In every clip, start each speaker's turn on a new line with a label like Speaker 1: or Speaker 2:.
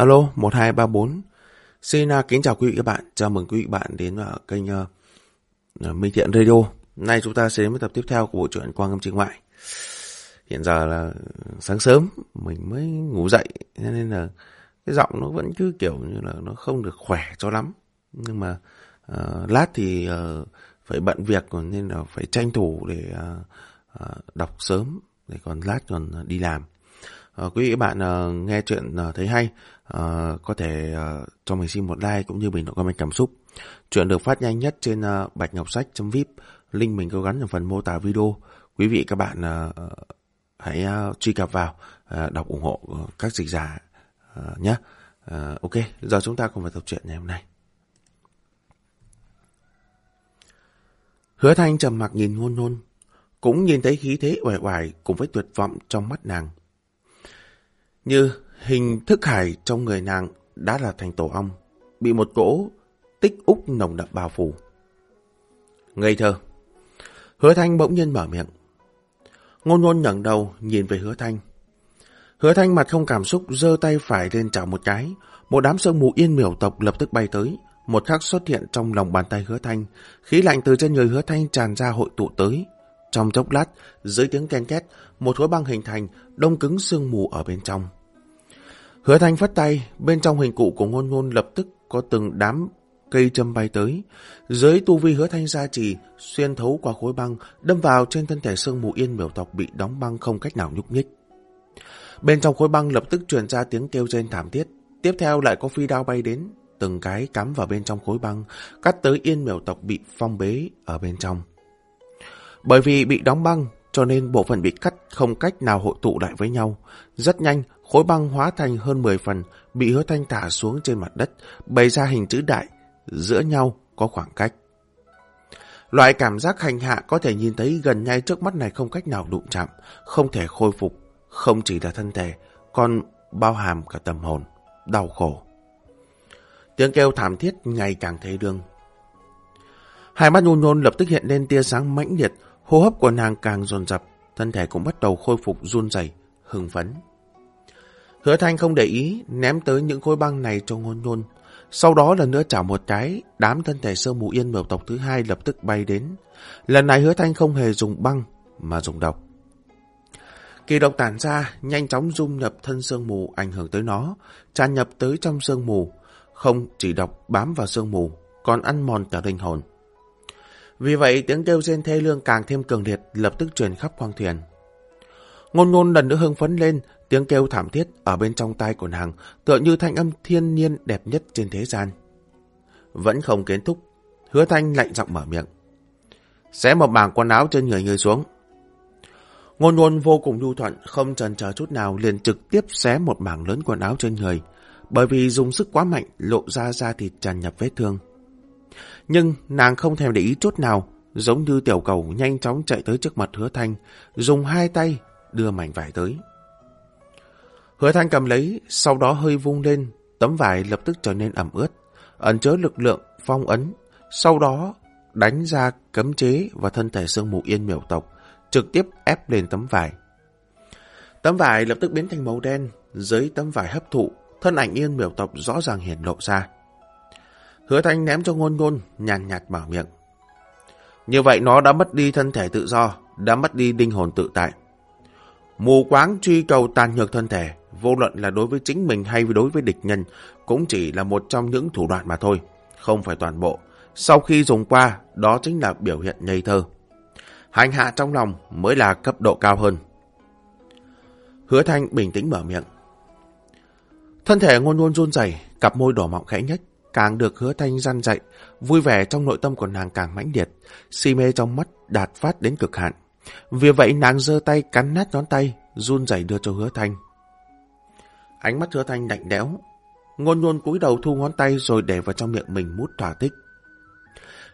Speaker 1: Alo 1234 Xin uh, kính chào quý vị các bạn. Chào mừng quý vị bạn đến uh, kênh uh, Minh Thiện Radio. Nay chúng ta sẽ đến với tập tiếp theo của bộ truyện Quang Âm Trình Ngoại. Hiện giờ là sáng sớm Mình mới ngủ dậy Nên là cái giọng nó vẫn cứ kiểu như là Nó không được khỏe cho lắm. Nhưng mà uh, lát thì uh, Phải bận việc Nên là phải tranh thủ để uh, uh, Đọc sớm Để còn lát còn đi làm. Ờ, quý vị bạn ờ, nghe chuyện ờ, thấy hay có thể cho mình xin một like cũng như bình luận comment cảm xúc. Chuyện được phát nhanh nhất trên bạch ngọc sách.vip, link mình có gắn ở phần mô tả video. Quý vị các bạn hãy truy cập vào đọc ủng hộ các dịch giả nhé. Ok, giờ chúng ta cùng vào tập truyện ngày hôm nay. Hứa Thanh trầm mặc nhìn ngôn ngôn, cũng nhìn thấy khí thế uể oải cùng với tuyệt vọng trong mắt nàng. Như hình thức hải trong người nàng đã là thành tổ ong, bị một cỗ tích úc nồng đậm bao phủ. Ngây thơ. Hứa Thanh bỗng nhiên mở miệng. Ngôn ngôn ngẩng đầu nhìn về Hứa Thanh. Hứa Thanh mặt không cảm xúc giơ tay phải lên chào một cái, một đám sương mù yên miểu tộc lập tức bay tới, một khắc xuất hiện trong lòng bàn tay Hứa Thanh, khí lạnh từ trên người Hứa Thanh tràn ra hội tụ tới. Trong chốc lát, dưới tiếng ken két, một khối băng hình thành, đông cứng sương mù ở bên trong. Hứa Thanh phất tay, bên trong hình cụ của ngôn ngôn lập tức có từng đám cây châm bay tới. Dưới tu vi hứa thanh gia trì, xuyên thấu qua khối băng, đâm vào trên thân thể sương mù yên miểu tộc bị đóng băng không cách nào nhúc nhích. Bên trong khối băng lập tức truyền ra tiếng kêu trên thảm thiết. Tiếp theo lại có phi đao bay đến, từng cái cắm vào bên trong khối băng, cắt tới yên miểu tộc bị phong bế ở bên trong. Bởi vì bị đóng băng, cho nên bộ phận bị cắt không cách nào hội tụ lại với nhau. Rất nhanh, khối băng hóa thành hơn 10 phần, bị hứa thanh thả xuống trên mặt đất, bày ra hình chữ đại, giữa nhau có khoảng cách. Loại cảm giác hành hạ có thể nhìn thấy gần ngay trước mắt này không cách nào đụng chạm, không thể khôi phục, không chỉ là thân thể, còn bao hàm cả tâm hồn, đau khổ. Tiếng kêu thảm thiết ngày càng thấy đương. Hai mắt nhôn nhôn lập tức hiện lên tia sáng mãnh liệt, hô hấp của nàng càng dồn dập, thân thể cũng bắt đầu khôi phục run rẩy, hưng phấn. Hứa Thanh không để ý, ném tới những khối băng này cho ngôn ngôn. Sau đó lần nữa chảo một cái, đám thân thể sơ mù yên mèo tộc thứ hai lập tức bay đến. Lần này hứa thanh không hề dùng băng, mà dùng độc. Kỳ độc tản ra, nhanh chóng dung nhập thân sương mù ảnh hưởng tới nó, tràn nhập tới trong sương mù. Không chỉ độc bám vào sương mù, còn ăn mòn cả linh hồn. Vì vậy tiếng kêu rên thê lương càng thêm cường liệt lập tức truyền khắp khoang thuyền. Ngôn ngôn lần nữa hưng phấn lên, Tiếng kêu thảm thiết ở bên trong tai của nàng tựa như thanh âm thiên nhiên đẹp nhất trên thế gian. Vẫn không kết thúc, hứa thanh lạnh giọng mở miệng. Xé một mảng quần áo trên người người xuống. Ngôn ngôn vô cùng nhu thuận, không chần chờ chút nào liền trực tiếp xé một mảng lớn quần áo trên người, bởi vì dùng sức quá mạnh lộ ra da thịt tràn nhập vết thương. Nhưng nàng không thèm để ý chút nào, giống như tiểu cầu nhanh chóng chạy tới trước mặt hứa thanh, dùng hai tay đưa mảnh vải tới. Hứa thanh cầm lấy, sau đó hơi vung lên, tấm vải lập tức trở nên ẩm ướt, ẩn chứa lực lượng phong ấn, sau đó đánh ra cấm chế và thân thể sương mù yên miểu tộc, trực tiếp ép lên tấm vải. Tấm vải lập tức biến thành màu đen, dưới tấm vải hấp thụ, thân ảnh yên miểu tộc rõ ràng hiển lộ ra. Hứa thanh ném cho ngôn ngôn, nhàn nhạt bảo miệng. Như vậy nó đã mất đi thân thể tự do, đã mất đi linh hồn tự tại. Mù quáng truy cầu tàn nhược thân thể, vô luận là đối với chính mình hay đối với địch nhân, cũng chỉ là một trong những thủ đoạn mà thôi, không phải toàn bộ. Sau khi dùng qua, đó chính là biểu hiện ngây thơ. Hành hạ trong lòng mới là cấp độ cao hơn. Hứa Thanh bình tĩnh mở miệng. Thân thể ngôn ngôn run rẩy, cặp môi đỏ mọng khẽ nhất, càng được hứa Thanh răn dậy, vui vẻ trong nội tâm của nàng càng mãnh liệt, si mê trong mắt đạt phát đến cực hạn. Vì vậy nàng giơ tay cắn nát ngón tay, run rẩy đưa cho hứa Thanh. Ánh mắt hứa thanh lạnh đẽo. Ngôn ngôn cúi đầu thu ngón tay rồi để vào trong miệng mình mút thỏa thích.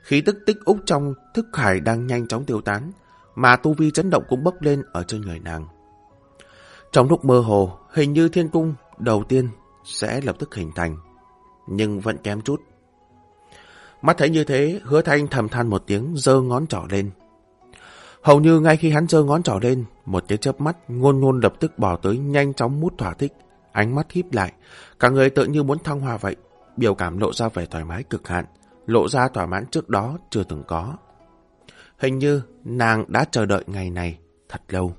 Speaker 1: Khí tức tích úc trong thức hải đang nhanh chóng tiêu tán, mà tu vi chấn động cũng bốc lên ở trên người nàng. Trong lúc mơ hồ, hình như thiên cung đầu tiên sẽ lập tức hình thành, nhưng vẫn kém chút. Mắt thấy như thế, hứa thanh thầm than một tiếng giơ ngón trỏ lên. Hầu như ngay khi hắn giơ ngón trỏ lên, một cái chớp mắt, ngôn ngôn lập tức bỏ tới nhanh chóng mút thỏa thích, ánh mắt híp lại, cả người tự như muốn thăng hoa vậy, biểu cảm lộ ra vẻ thoải mái cực hạn, lộ ra thỏa mãn trước đó chưa từng có. Hình như nàng đã chờ đợi ngày này thật lâu.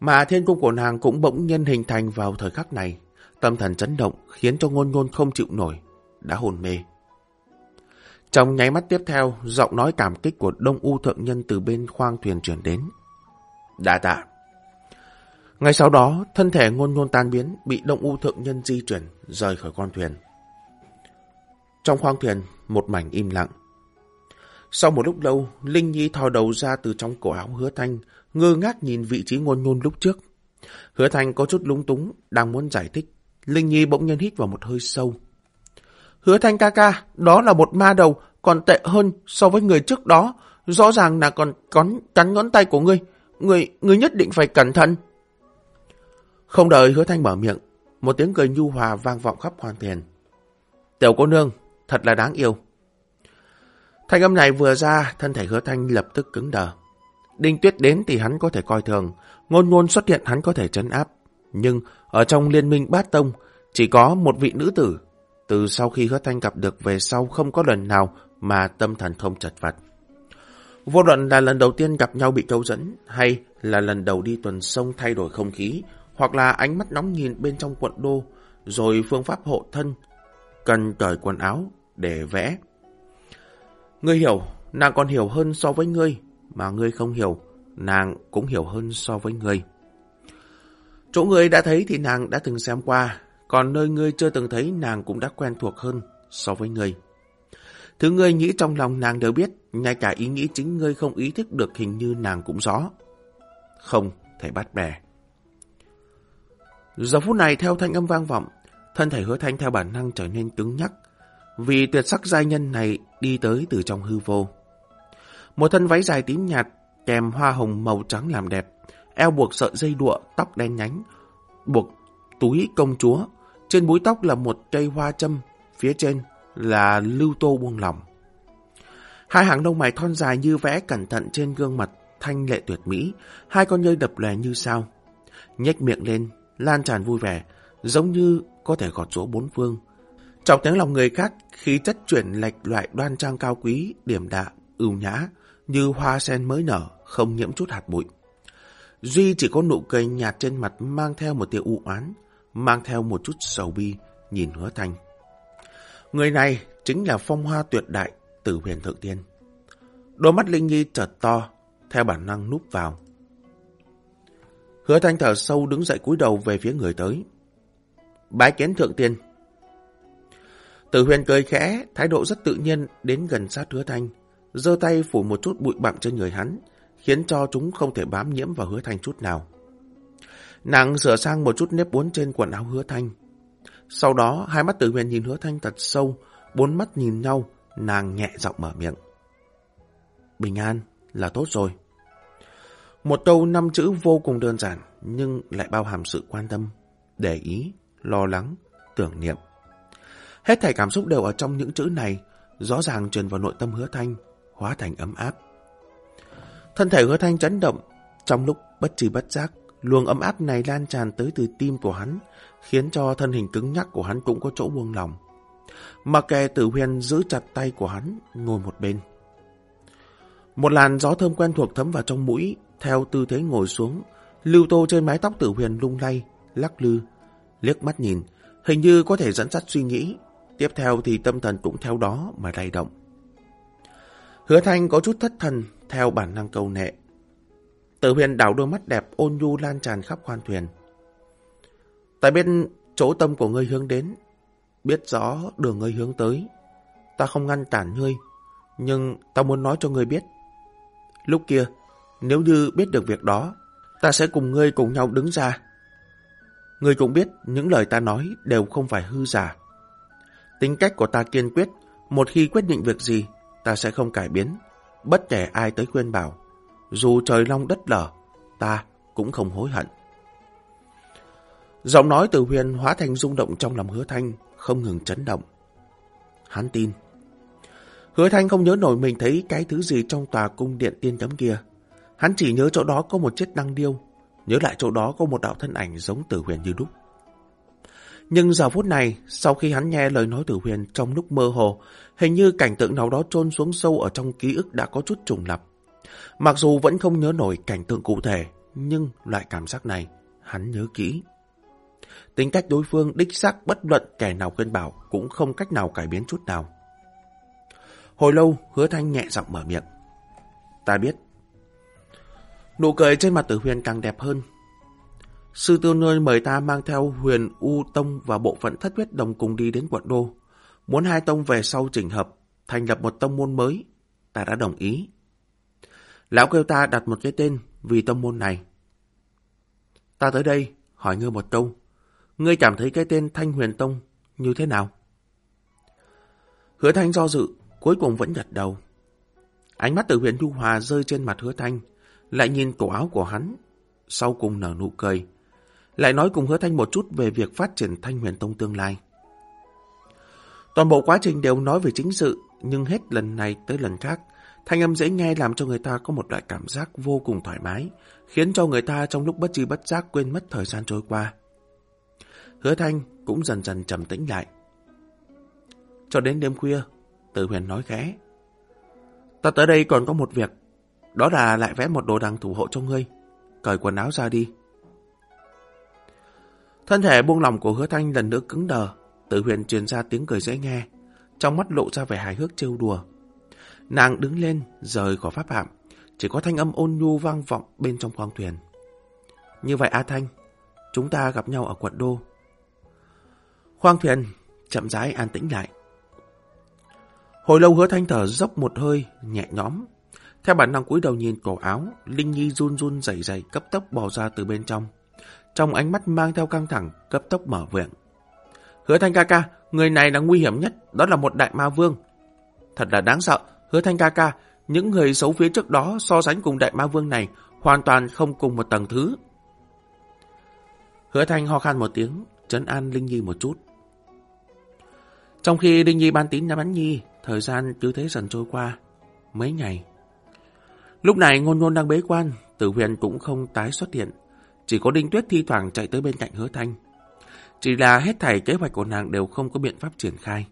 Speaker 1: Mà thiên cung của nàng cũng bỗng nhân hình thành vào thời khắc này, tâm thần chấn động khiến cho ngôn ngôn không chịu nổi, đã hồn mê. Trong nháy mắt tiếp theo, giọng nói cảm kích của Đông U Thượng Nhân từ bên khoang thuyền chuyển đến. "Đã tạ. Ngay sau đó, thân thể ngôn ngôn tan biến, bị Đông U Thượng Nhân di chuyển, rời khỏi con thuyền. Trong khoang thuyền, một mảnh im lặng. Sau một lúc lâu, Linh Nhi thò đầu ra từ trong cổ áo hứa thanh, ngơ ngác nhìn vị trí ngôn ngôn lúc trước. Hứa thanh có chút lúng túng, đang muốn giải thích. Linh Nhi bỗng nhiên hít vào một hơi sâu. Hứa thanh ca ca, đó là một ma đầu, còn tệ hơn so với người trước đó. Rõ ràng là còn cắn, cắn ngón tay của ngươi. Ngươi, ngươi nhất định phải cẩn thận. Không đợi hứa thanh mở miệng, một tiếng cười nhu hòa vang vọng khắp hoàn thiền. Tiểu cô nương, thật là đáng yêu. Thanh âm này vừa ra, thân thể hứa thanh lập tức cứng đờ. Đinh tuyết đến thì hắn có thể coi thường, ngôn ngôn xuất hiện hắn có thể chấn áp. Nhưng ở trong liên minh bát tông, chỉ có một vị nữ tử. Từ sau khi hứa thanh gặp được về sau không có lần nào mà tâm thần không chật vật. Vô luận là lần đầu tiên gặp nhau bị câu dẫn, hay là lần đầu đi tuần sông thay đổi không khí, hoặc là ánh mắt nóng nhìn bên trong quận đô, rồi phương pháp hộ thân, cần cởi quần áo để vẽ. Ngươi hiểu, nàng còn hiểu hơn so với ngươi, mà ngươi không hiểu, nàng cũng hiểu hơn so với ngươi. Chỗ ngươi đã thấy thì nàng đã từng xem qua, còn nơi ngươi chưa từng thấy nàng cũng đã quen thuộc hơn so với ngươi. Thứ ngươi nghĩ trong lòng nàng đều biết, ngay cả ý nghĩ chính ngươi không ý thức được hình như nàng cũng rõ. Không thể bắt bè. Giờ phút này theo thanh âm vang vọng, thân thể hứa thanh theo bản năng trở nên cứng nhắc, vì tuyệt sắc giai nhân này đi tới từ trong hư vô. Một thân váy dài tím nhạt, kèm hoa hồng màu trắng làm đẹp, eo buộc sợi dây đụa, tóc đen nhánh, buộc túi công chúa, trên búi tóc là một cây hoa châm, phía trên là lưu tô buông lỏng. Hai hàng lông mày thon dài như vẽ cẩn thận trên gương mặt thanh lệ tuyệt mỹ, hai con nhơi đập lè như sao. nhếch miệng lên, lan tràn vui vẻ, giống như có thể gọt rỗ bốn phương. Trong tiếng lòng người khác, khí chất chuyển lệch loại đoan trang cao quý, điểm đạ, ưu nhã, như hoa sen mới nở, không nhiễm chút hạt bụi. Duy chỉ có nụ cười nhạt trên mặt mang theo một tia u oán, mang theo một chút sầu bi, nhìn hứa thanh. Người này chính là phong hoa tuyệt đại, tử huyền thượng tiên. Đôi mắt Linh Nhi chợt to, theo bản năng núp vào. Hứa thanh thở sâu đứng dậy cúi đầu về phía người tới. Bái kiến thượng tiên. Tử huyền cười khẽ, thái độ rất tự nhiên đến gần sát hứa thanh, giơ tay phủ một chút bụi bặm trên người hắn, khiến cho chúng không thể bám nhiễm vào hứa thanh chút nào. Nàng sửa sang một chút nếp uốn trên quần áo hứa thanh. Sau đó, hai mắt tử huyền nhìn hứa thanh thật sâu, bốn mắt nhìn nhau, nàng nhẹ giọng mở miệng. Bình an là tốt rồi. Một câu năm chữ vô cùng đơn giản, nhưng lại bao hàm sự quan tâm, để ý, lo lắng, tưởng niệm. Hết thảy cảm xúc đều ở trong những chữ này, rõ ràng truyền vào nội tâm hứa thanh, hóa thành ấm áp. Thân thể hứa thanh chấn động, trong lúc bất trì bất giác, luồng ấm áp này lan tràn tới từ tim của hắn, khiến cho thân hình cứng nhắc của hắn cũng có chỗ buông lòng. Mà kè tử huyền giữ chặt tay của hắn, ngồi một bên. Một làn gió thơm quen thuộc thấm vào trong mũi, theo tư thế ngồi xuống, lưu tô trên mái tóc tử huyền lung lay, lắc lư, liếc mắt nhìn, hình như có thể dẫn dắt suy nghĩ. Tiếp theo thì tâm thần cũng theo đó mà lay động. Hứa thanh có chút thất thần, theo bản năng cầu nệ. Tử huyền đảo đôi mắt đẹp ôn nhu lan tràn khắp khoan thuyền. Ta biết chỗ tâm của ngươi hướng đến, biết rõ đường ngươi hướng tới. Ta không ngăn cản ngươi, nhưng ta muốn nói cho ngươi biết. Lúc kia, nếu như biết được việc đó, ta sẽ cùng ngươi cùng nhau đứng ra. Ngươi cũng biết những lời ta nói đều không phải hư giả. Tính cách của ta kiên quyết, một khi quyết định việc gì, ta sẽ không cải biến, bất kể ai tới khuyên bảo. Dù trời long đất lở, ta cũng không hối hận. Giọng nói từ huyền hóa thành rung động trong lòng hứa thanh, không ngừng chấn động. Hắn tin. Hứa thanh không nhớ nổi mình thấy cái thứ gì trong tòa cung điện tiên cấm kia. Hắn chỉ nhớ chỗ đó có một chiếc đăng điêu, nhớ lại chỗ đó có một đạo thân ảnh giống tử huyền như đúc. Nhưng giờ phút này, sau khi hắn nghe lời nói tử huyền trong lúc mơ hồ, hình như cảnh tượng nào đó trôn xuống sâu ở trong ký ức đã có chút trùng lập. Mặc dù vẫn không nhớ nổi cảnh tượng cụ thể, nhưng loại cảm giác này, hắn nhớ kỹ. Tính cách đối phương đích xác bất luận kẻ nào khuyên bảo cũng không cách nào cải biến chút nào. Hồi lâu, hứa thanh nhẹ giọng mở miệng. Ta biết. Nụ cười trên mặt tử huyền càng đẹp hơn. Sư tiêu nơi mời ta mang theo huyền U Tông và bộ phận thất huyết đồng cùng đi đến quận đô. Muốn hai tông về sau chỉnh hợp, thành lập một tông môn mới. Ta đã đồng ý. Lão kêu ta đặt một cái tên vì tông môn này. Ta tới đây, hỏi ngươi một câu. Ngươi cảm thấy cái tên Thanh Huyền Tông như thế nào? Hứa Thanh do dự, cuối cùng vẫn gật đầu. Ánh mắt từ huyền Thu Hòa rơi trên mặt hứa Thanh, lại nhìn cổ áo của hắn, sau cùng nở nụ cười. Lại nói cùng hứa Thanh một chút về việc phát triển Thanh Huyền Tông tương lai. Toàn bộ quá trình đều nói về chính sự, nhưng hết lần này tới lần khác, thanh âm dễ nghe làm cho người ta có một loại cảm giác vô cùng thoải mái, khiến cho người ta trong lúc bất chi bất giác quên mất thời gian trôi qua. Hứa Thanh cũng dần dần trầm tĩnh lại. Cho đến đêm khuya, Tử Huyền nói khẽ. Ta tới đây còn có một việc, đó là lại vẽ một đồ đằng thủ hộ cho ngươi. Cởi quần áo ra đi. Thân thể buông lòng của hứa thanh lần nữa cứng đờ, Tử Huyền truyền ra tiếng cười dễ nghe, trong mắt lộ ra vẻ hài hước trêu đùa. Nàng đứng lên, rời khỏi pháp hạm, chỉ có thanh âm ôn nhu vang vọng bên trong khoang thuyền. Như vậy A Thanh, chúng ta gặp nhau ở quận đô. Khoang thuyền chậm rãi an tĩnh lại. Hồi lâu hứa thanh thở dốc một hơi, nhẹ nhõm. Theo bản năng cúi đầu nhìn cổ áo, Linh Nhi run run rẩy rẩy cấp tốc bò ra từ bên trong. Trong ánh mắt mang theo căng thẳng, cấp tốc mở miệng. Hứa thanh ca ca, người này là nguy hiểm nhất, đó là một đại ma vương. Thật là đáng sợ, hứa thanh ca ca, những người xấu phía trước đó so sánh cùng đại ma vương này hoàn toàn không cùng một tầng thứ. Hứa thanh ho khan một tiếng, trấn an Linh Nhi một chút. Trong khi Linh Nhi ban tín cho bắn Nhi, thời gian cứ thế dần trôi qua. Mấy ngày. Lúc này ngôn ngôn đang bế quan, tử huyền cũng không tái xuất hiện. Chỉ có Đinh Tuyết thi thoảng chạy tới bên cạnh hứa thanh. Chỉ là hết thảy kế hoạch của nàng đều không có biện pháp triển khai.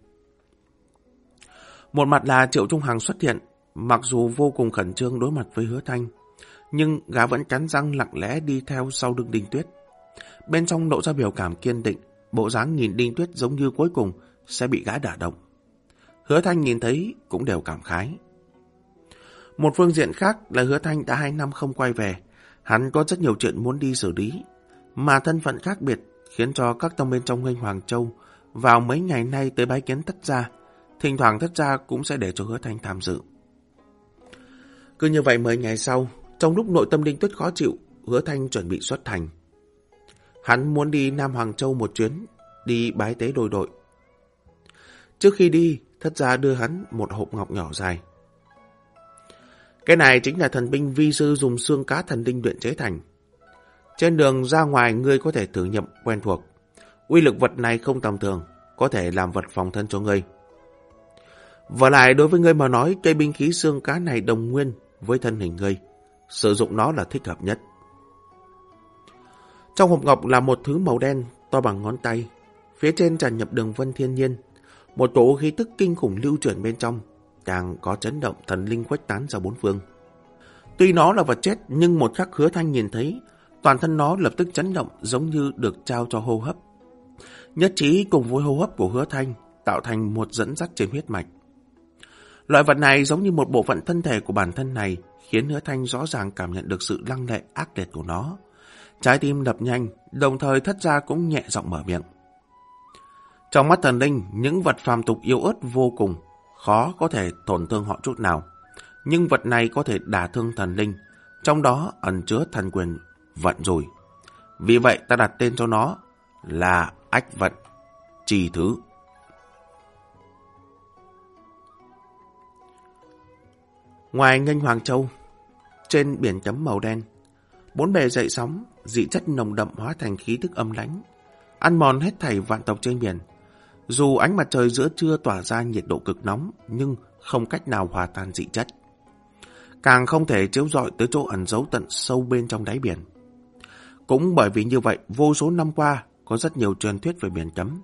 Speaker 1: Một mặt là Triệu Trung Hằng xuất hiện, mặc dù vô cùng khẩn trương đối mặt với hứa thanh, nhưng gã vẫn cắn răng lặng lẽ đi theo sau đường Đinh Tuyết. Bên trong lộ ra biểu cảm kiên định, bộ dáng nhìn Đinh Tuyết giống như cuối cùng sẽ bị gã đả động. Hứa Thanh nhìn thấy cũng đều cảm khái. Một phương diện khác là Hứa Thanh đã hai năm không quay về, hắn có rất nhiều chuyện muốn đi xử lý, mà thân phận khác biệt khiến cho các tông bên trong Nghênh Hoàng Châu vào mấy ngày nay tới bái kiến thất gia, thỉnh thoảng thất gia cũng sẽ để cho Hứa Thanh tham dự. Cứ như vậy mấy ngày sau, trong lúc nội tâm Đinh Tuyết khó chịu, Hứa Thanh chuẩn bị xuất thành. Hắn muốn đi Nam Hoàng Châu một chuyến, đi bái tế đôi đội. Trước khi đi, thất gia đưa hắn một hộp ngọc nhỏ dài. Cái này chính là thần binh vi sư dùng xương cá thần linh luyện chế thành. Trên đường ra ngoài ngươi có thể thử nhậm quen thuộc. Uy lực vật này không tầm thường, có thể làm vật phòng thân cho ngươi. Và lại đối với ngươi mà nói, cây binh khí xương cá này đồng nguyên với thân hình ngươi. Sử dụng nó là thích hợp nhất. Trong hộp ngọc là một thứ màu đen to bằng ngón tay. Phía trên tràn nhập đường vân thiên nhiên. Một tổ khí tức kinh khủng lưu chuyển bên trong. Càng có chấn động thần linh khuếch tán ra bốn phương. Tuy nó là vật chết nhưng một khắc hứa thanh nhìn thấy toàn thân nó lập tức chấn động giống như được trao cho hô hấp. Nhất trí cùng với hô hấp của hứa thanh tạo thành một dẫn dắt trên huyết mạch. Loại vật này giống như một bộ phận thân thể của bản thân này khiến hứa thanh rõ ràng cảm nhận được sự lăng lệ ác liệt của nó. Trái tim đập nhanh, đồng thời thất ra cũng nhẹ giọng mở miệng. Trong mắt thần linh, những vật phàm tục yếu ớt vô cùng, khó có thể tổn thương họ chút nào. Nhưng vật này có thể đả thương thần linh, trong đó ẩn chứa thần quyền vận rồi. Vì vậy ta đặt tên cho nó là ách vận, trì thứ. Ngoài nghênh Hoàng Châu, trên biển chấm màu đen, bốn bề dậy sóng, dị chất nồng đậm hóa thành khí thức âm lãnh, ăn mòn hết thảy vạn tộc trên biển. Dù ánh mặt trời giữa trưa tỏa ra nhiệt độ cực nóng, nhưng không cách nào hòa tan dị chất. Càng không thể chiếu rọi tới chỗ ẩn giấu tận sâu bên trong đáy biển. Cũng bởi vì như vậy, vô số năm qua, có rất nhiều truyền thuyết về biển cấm.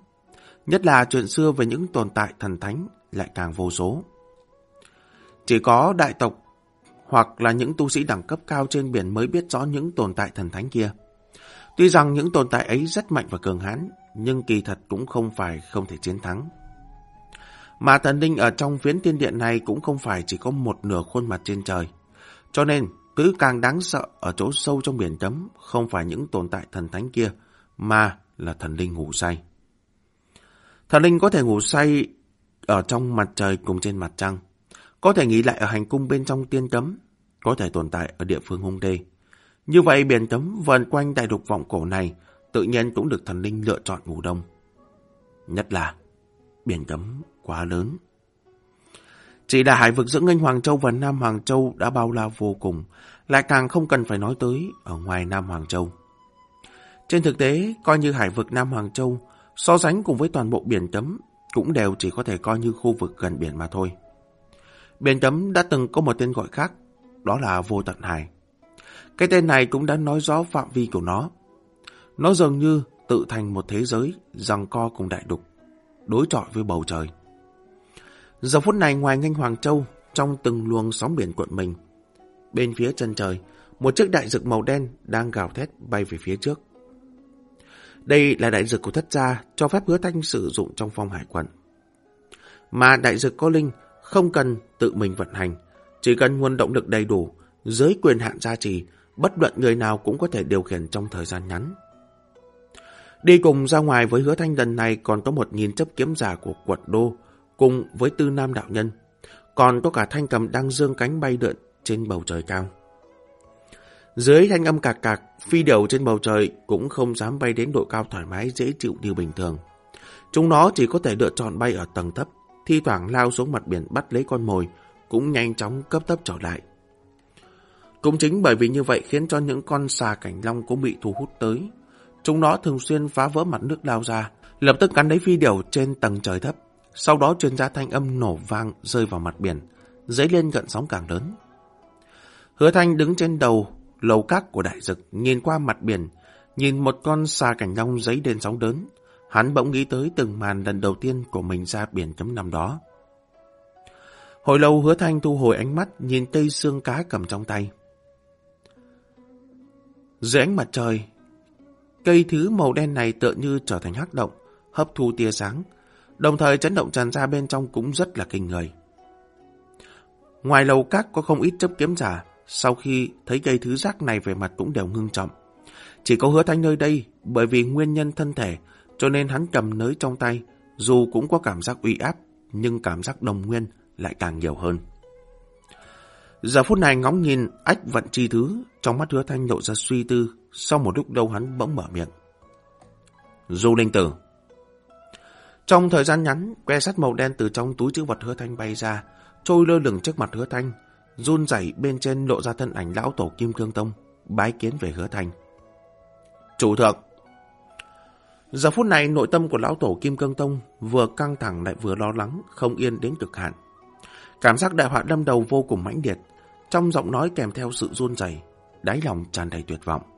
Speaker 1: Nhất là chuyện xưa về những tồn tại thần thánh lại càng vô số. Chỉ có đại tộc hoặc là những tu sĩ đẳng cấp cao trên biển mới biết rõ những tồn tại thần thánh kia. Tuy rằng những tồn tại ấy rất mạnh và cường hãn, nhưng kỳ thật cũng không phải không thể chiến thắng. Mà thần linh ở trong phiến tiên điện này cũng không phải chỉ có một nửa khuôn mặt trên trời. Cho nên, cứ càng đáng sợ ở chỗ sâu trong biển cấm không phải những tồn tại thần thánh kia, mà là thần linh ngủ say. Thần linh có thể ngủ say ở trong mặt trời cùng trên mặt trăng, có thể nghỉ lại ở hành cung bên trong tiên cấm, có thể tồn tại ở địa phương hung đê. Như vậy biển cấm vần quanh đại đục vọng cổ này tự nhiên cũng được thần linh lựa chọn ngủ đông. Nhất là biển cấm quá lớn. Chỉ là hải vực giữa Ngân Hoàng Châu và Nam Hoàng Châu đã bao la vô cùng, lại càng không cần phải nói tới ở ngoài Nam Hoàng Châu. Trên thực tế, coi như hải vực Nam Hoàng Châu, so sánh cùng với toàn bộ biển cấm, cũng đều chỉ có thể coi như khu vực gần biển mà thôi. Biển cấm đã từng có một tên gọi khác, đó là vô tận hải. Cái tên này cũng đã nói rõ phạm vi của nó. Nó dường như tự thành một thế giới rằng co cùng đại đục, đối chọi với bầu trời. Giờ phút này ngoài nganh Hoàng Châu, trong từng luồng sóng biển cuộn mình, bên phía chân trời, một chiếc đại dực màu đen đang gào thét bay về phía trước. Đây là đại dực của thất gia cho phép hứa thanh sử dụng trong phong hải quận. Mà đại dực có linh không cần tự mình vận hành, chỉ cần nguồn động lực đầy đủ, dưới quyền hạn gia trì, bất luận người nào cũng có thể điều khiển trong thời gian ngắn. Đi cùng ra ngoài với hứa thanh lần này còn có một nghìn chấp kiếm giả của quận đô, cùng với tư nam đạo nhân. Còn có cả thanh cầm đang dương cánh bay lượn trên bầu trời cao. Dưới thanh âm cạc cạc, phi điều trên bầu trời cũng không dám bay đến độ cao thoải mái dễ chịu như bình thường. Chúng nó chỉ có thể lựa chọn bay ở tầng thấp, thi thoảng lao xuống mặt biển bắt lấy con mồi, cũng nhanh chóng cấp tấp trở lại. Cũng chính bởi vì như vậy khiến cho những con xà cảnh long cũng bị thu hút tới. Chúng nó thường xuyên phá vỡ mặt nước lao ra, lập tức cắn lấy phi điểu trên tầng trời thấp. Sau đó truyền ra thanh âm nổ vang rơi vào mặt biển, dấy lên gợn sóng càng lớn. Hứa Thanh đứng trên đầu lầu các của đại dực, nhìn qua mặt biển, nhìn một con xà cảnh long giấy lên sóng lớn. Hắn bỗng nghĩ tới từng màn lần đầu tiên của mình ra biển chấm năm đó. Hồi lâu hứa thanh thu hồi ánh mắt nhìn cây xương cá cầm trong tay. Dưới ánh mặt trời, cây thứ màu đen này tựa như trở thành hắc động, hấp thu tia sáng, đồng thời chấn động tràn ra bên trong cũng rất là kinh người. Ngoài lầu các có không ít chấp kiếm giả, sau khi thấy cây thứ rác này về mặt cũng đều ngưng trọng. Chỉ có hứa thanh nơi đây, bởi vì nguyên nhân thân thể, cho nên hắn cầm nới trong tay, dù cũng có cảm giác uy áp, nhưng cảm giác đồng nguyên lại càng nhiều hơn. Giờ phút này ngóng nhìn ách vận chi thứ, trong mắt hứa thanh lộ ra suy tư, sau một lúc đâu hắn bỗng mở miệng. Du linh tử Trong thời gian ngắn, que sắt màu đen từ trong túi chữ vật hứa thanh bay ra, trôi lơ lửng trước mặt hứa thanh, run rẩy bên trên lộ ra thân ảnh lão tổ Kim Cương Tông, bái kiến về hứa thanh. Chủ thượng Giờ phút này nội tâm của lão tổ Kim Cương Tông vừa căng thẳng lại vừa lo lắng, không yên đến cực hạn. Cảm giác đại họa đâm đầu vô cùng mãnh liệt, trong giọng nói kèm theo sự run rẩy, đáy lòng tràn đầy tuyệt vọng.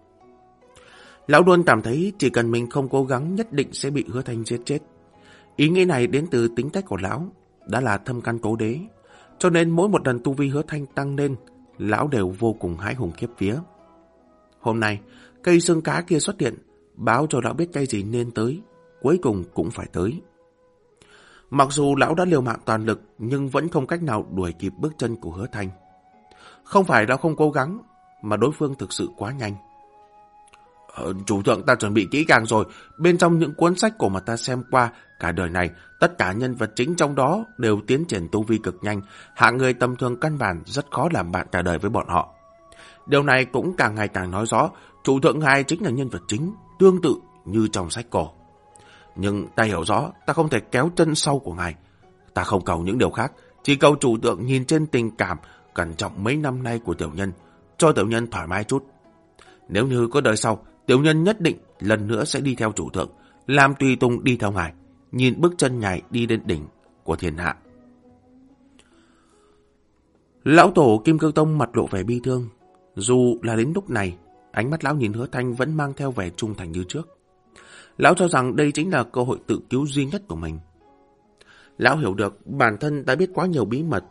Speaker 1: Lão luôn cảm thấy chỉ cần mình không cố gắng nhất định sẽ bị hứa thanh giết chết. Ý nghĩ này đến từ tính cách của lão, đã là thâm căn cố đế. Cho nên mỗi một lần tu vi hứa thanh tăng lên, lão đều vô cùng hái hùng kiếp vía. Hôm nay, cây xương cá kia xuất hiện, báo cho lão biết cây gì nên tới, cuối cùng cũng phải tới. Mặc dù lão đã liều mạng toàn lực, nhưng vẫn không cách nào đuổi kịp bước chân của hứa thanh. Không phải lão không cố gắng, mà đối phương thực sự quá nhanh. Ờ, chủ thượng ta chuẩn bị kỹ càng rồi, bên trong những cuốn sách của mà ta xem qua, cả đời này, tất cả nhân vật chính trong đó đều tiến triển tu vi cực nhanh, hạng người tầm thường căn bản rất khó làm bạn cả đời với bọn họ. Điều này cũng càng ngày càng nói rõ, chủ thượng hai chính là nhân vật chính, tương tự như trong sách cổ. Nhưng ta hiểu rõ, ta không thể kéo chân sau của ngài. Ta không cầu những điều khác, chỉ cầu chủ tượng nhìn trên tình cảm, cẩn trọng mấy năm nay của tiểu nhân, cho tiểu nhân thoải mái chút. Nếu như có đời sau, tiểu nhân nhất định lần nữa sẽ đi theo chủ thượng, làm tùy tùng đi theo ngài, nhìn bước chân ngài đi đến đỉnh của thiên hạ. Lão tổ Kim Cương Tông mặt lộ vẻ bi thương, dù là đến lúc này, ánh mắt lão nhìn hứa thanh vẫn mang theo vẻ trung thành như trước. Lão cho rằng đây chính là cơ hội tự cứu duy nhất của mình. Lão hiểu được bản thân đã biết quá nhiều bí mật.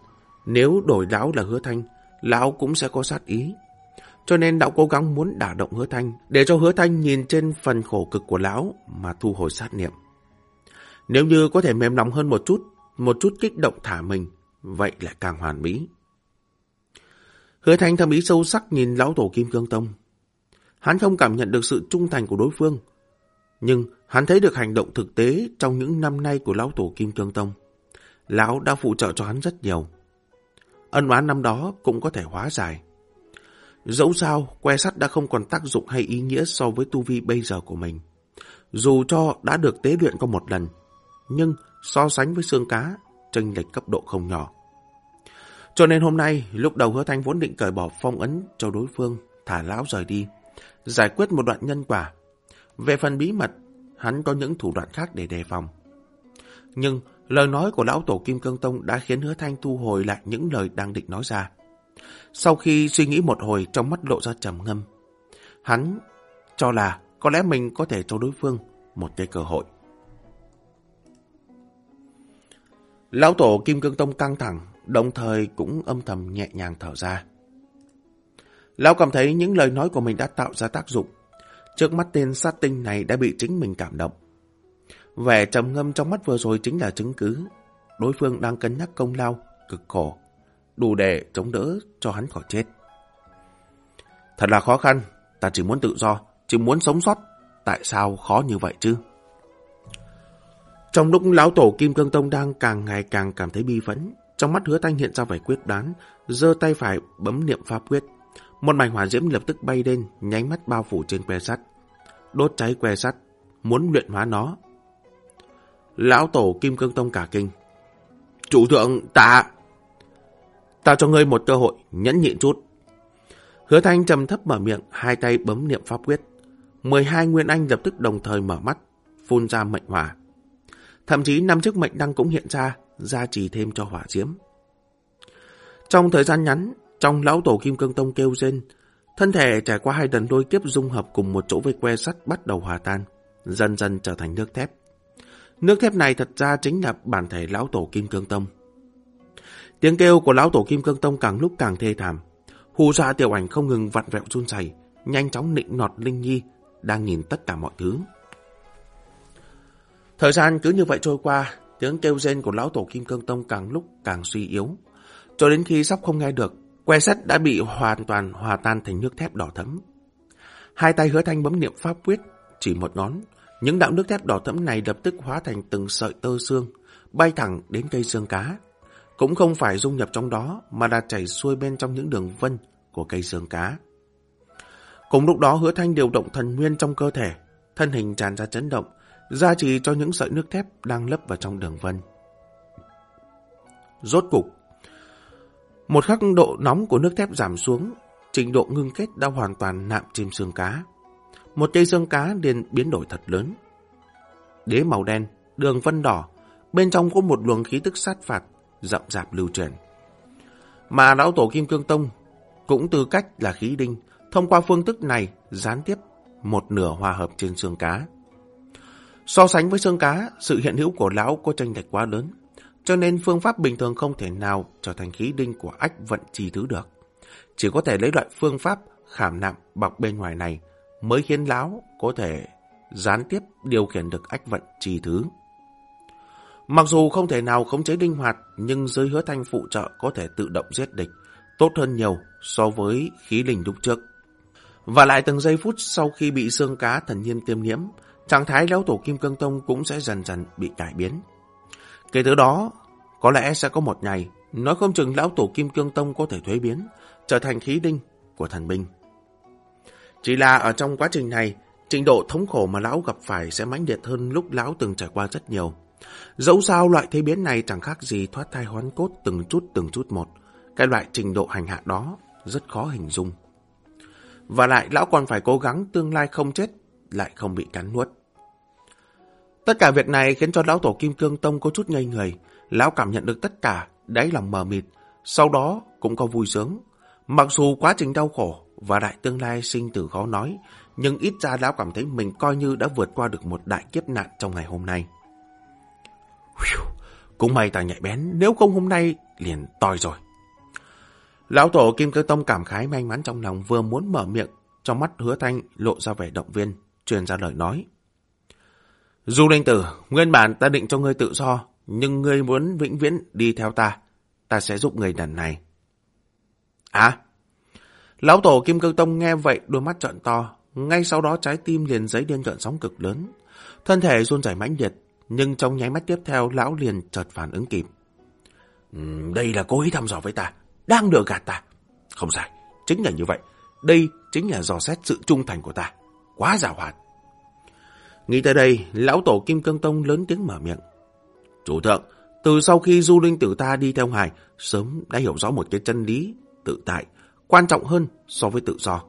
Speaker 1: Nếu đổi lão là hứa thanh, lão cũng sẽ có sát ý. Cho nên lão cố gắng muốn đả động hứa thanh, để cho hứa thanh nhìn trên phần khổ cực của lão mà thu hồi sát niệm. Nếu như có thể mềm lòng hơn một chút, một chút kích động thả mình, vậy lại càng hoàn mỹ. Hứa thanh thầm ý sâu sắc nhìn lão tổ Kim Cương Tông. Hắn không cảm nhận được sự trung thành của đối phương, nhưng hắn thấy được hành động thực tế trong những năm nay của lão tổ Kim Cương Tông. Lão đã phụ trợ cho hắn rất nhiều. Ân oán năm đó cũng có thể hóa giải. Dẫu sao, que sắt đã không còn tác dụng hay ý nghĩa so với tu vi bây giờ của mình. Dù cho đã được tế luyện có một lần, nhưng so sánh với xương cá, tranh lệch cấp độ không nhỏ. Cho nên hôm nay, lúc đầu hứa thanh vốn định cởi bỏ phong ấn cho đối phương, thả lão rời đi, giải quyết một đoạn nhân quả. Về phần bí mật, hắn có những thủ đoạn khác để đề phòng. Nhưng lời nói của lão tổ Kim Cương Tông đã khiến hứa thanh thu hồi lại những lời đang định nói ra. Sau khi suy nghĩ một hồi trong mắt lộ ra trầm ngâm, hắn cho là có lẽ mình có thể cho đối phương một cái cơ hội. Lão tổ Kim Cương Tông căng thẳng, đồng thời cũng âm thầm nhẹ nhàng thở ra. Lão cảm thấy những lời nói của mình đã tạo ra tác dụng. Trước mắt tên sát tinh này đã bị chính mình cảm động. Vẻ trầm ngâm trong mắt vừa rồi chính là chứng cứ. Đối phương đang cân nhắc công lao, cực khổ, đủ để chống đỡ cho hắn khỏi chết. Thật là khó khăn, ta chỉ muốn tự do, chỉ muốn sống sót. Tại sao khó như vậy chứ? Trong lúc lão tổ Kim Cương Tông đang càng ngày càng cảm thấy bi phẫn, trong mắt hứa thanh hiện ra vẻ quyết đoán, giơ tay phải bấm niệm pháp quyết. Một mảnh hỏa diễm lập tức bay lên, nhánh mắt bao phủ trên que sắt. Đốt cháy que sắt, muốn luyện hóa nó. Lão tổ Kim Cương Tông cả kinh. Chủ thượng, tạ! Tao cho ngươi một cơ hội, nhẫn nhịn chút. Hứa thanh trầm thấp mở miệng, hai tay bấm niệm pháp quyết. 12 nguyên anh lập tức đồng thời mở mắt, phun ra mệnh hỏa. Thậm chí năm chức mệnh đăng cũng hiện ra, gia trì thêm cho hỏa diễm. Trong thời gian ngắn, trong lão tổ Kim Cương Tông kêu rên, thân thể trải qua hai lần đôi kiếp dung hợp cùng một chỗ với que sắt bắt đầu hòa tan, dần dần trở thành nước thép. Nước thép này thật ra chính là bản thể lão tổ Kim Cương Tông. Tiếng kêu của lão tổ Kim Cương Tông càng lúc càng thê thảm. Hù ra tiểu ảnh không ngừng vặn vẹo run rẩy, nhanh chóng nịnh nọt Linh Nhi, đang nhìn tất cả mọi thứ. Thời gian cứ như vậy trôi qua, tiếng kêu rên của lão tổ Kim Cương Tông càng lúc càng suy yếu. Cho đến khi sắp không nghe được, que sắt đã bị hoàn toàn hòa tan thành nước thép đỏ thẫm. Hai tay hứa thanh bấm niệm pháp quyết, chỉ một ngón. Những đạo nước thép đỏ thẫm này lập tức hóa thành từng sợi tơ xương, bay thẳng đến cây xương cá. Cũng không phải dung nhập trong đó, mà đã chảy xuôi bên trong những đường vân của cây xương cá. Cùng lúc đó hứa thanh điều động thần nguyên trong cơ thể, thân hình tràn ra chấn động, gia trì cho những sợi nước thép đang lấp vào trong đường vân. Rốt cục, một khắc độ nóng của nước thép giảm xuống, trình độ ngưng kết đã hoàn toàn nạm chìm xương cá. Một cây xương cá liền biến đổi thật lớn. Đế màu đen, đường vân đỏ, bên trong có một luồng khí tức sát phạt, rậm rạp lưu truyền. Mà lão tổ Kim Cương Tông cũng tư cách là khí đinh, thông qua phương thức này gián tiếp một nửa hòa hợp trên xương cá. So sánh với xương cá, sự hiện hữu của lão có tranh lệch quá lớn, cho nên phương pháp bình thường không thể nào trở thành khí đinh của ách vận trì thứ được. Chỉ có thể lấy loại phương pháp khảm nạm bọc bên ngoài này mới khiến lão có thể gián tiếp điều khiển được ách vận trì thứ. Mặc dù không thể nào khống chế linh hoạt, nhưng dưới hứa thanh phụ trợ có thể tự động giết địch, tốt hơn nhiều so với khí linh lúc trước. Và lại từng giây phút sau khi bị xương cá thần nhiên tiêm nhiễm, trạng thái lão tổ Kim Cương Tông cũng sẽ dần dần bị cải biến. Kể từ đó, có lẽ sẽ có một ngày, nói không chừng lão tổ Kim Cương Tông có thể thuế biến, trở thành khí đinh của thần binh. Chỉ là ở trong quá trình này, trình độ thống khổ mà lão gặp phải sẽ mãnh liệt hơn lúc lão từng trải qua rất nhiều. Dẫu sao loại thế biến này chẳng khác gì thoát thai hoán cốt từng chút từng chút một. Cái loại trình độ hành hạ đó rất khó hình dung. Và lại lão còn phải cố gắng tương lai không chết, lại không bị cắn nuốt. Tất cả việc này khiến cho lão tổ Kim Cương Tông có chút ngây người. Lão cảm nhận được tất cả, đáy lòng mờ mịt. Sau đó cũng có vui sướng. Mặc dù quá trình đau khổ, và đại tương lai sinh tử khó nói, nhưng ít ra lão cảm thấy mình coi như đã vượt qua được một đại kiếp nạn trong ngày hôm nay. Cũng may ta nhạy bén, nếu không hôm nay liền toi rồi. Lão tổ Kim Cơ Tông cảm khái may mắn trong lòng vừa muốn mở miệng, trong mắt hứa thanh lộ ra vẻ động viên, truyền ra lời nói. Du Linh Tử, nguyên bản ta định cho ngươi tự do, nhưng ngươi muốn vĩnh viễn đi theo ta, ta sẽ giúp người lần này. À? Lão tổ Kim Cương Tông nghe vậy đôi mắt trợn to, ngay sau đó trái tim liền giấy điên trợn sóng cực lớn. Thân thể run rẩy mãnh liệt, nhưng trong nháy mắt tiếp theo lão liền chợt phản ứng kịp. Ừ, đây là cố ý thăm dò với ta, đang lừa gạt ta. Không sai, chính là như vậy. Đây chính là dò xét sự trung thành của ta. Quá giả hoạt. Nghĩ tới đây, lão tổ Kim Cương Tông lớn tiếng mở miệng. Chủ thượng, từ sau khi du linh tử ta đi theo ngài, sớm đã hiểu rõ một cái chân lý, tự tại, quan trọng hơn so với tự do.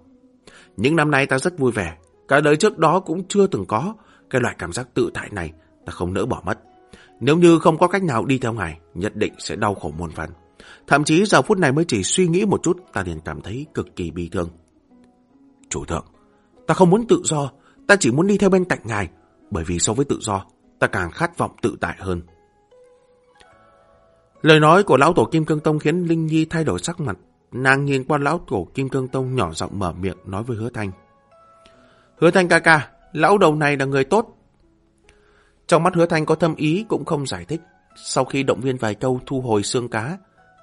Speaker 1: Những năm nay ta rất vui vẻ, cả đời trước đó cũng chưa từng có, cái loại cảm giác tự tại này là không nỡ bỏ mất. Nếu như không có cách nào đi theo ngài, nhất định sẽ đau khổ muôn phần. Thậm chí giờ phút này mới chỉ suy nghĩ một chút, ta liền cảm thấy cực kỳ bi thương. Chủ thượng, ta không muốn tự do, ta chỉ muốn đi theo bên cạnh ngài, bởi vì so với tự do, ta càng khát vọng tự tại hơn. Lời nói của lão tổ Kim Cương Tông khiến Linh Nhi thay đổi sắc mặt. Nàng nhìn qua lão tổ Kim Cương Tông nhỏ giọng mở miệng nói với Hứa Thanh. Hứa Thanh ca ca, lão đầu này là người tốt. Trong mắt Hứa Thanh có thâm ý cũng không giải thích. Sau khi động viên vài câu thu hồi xương cá,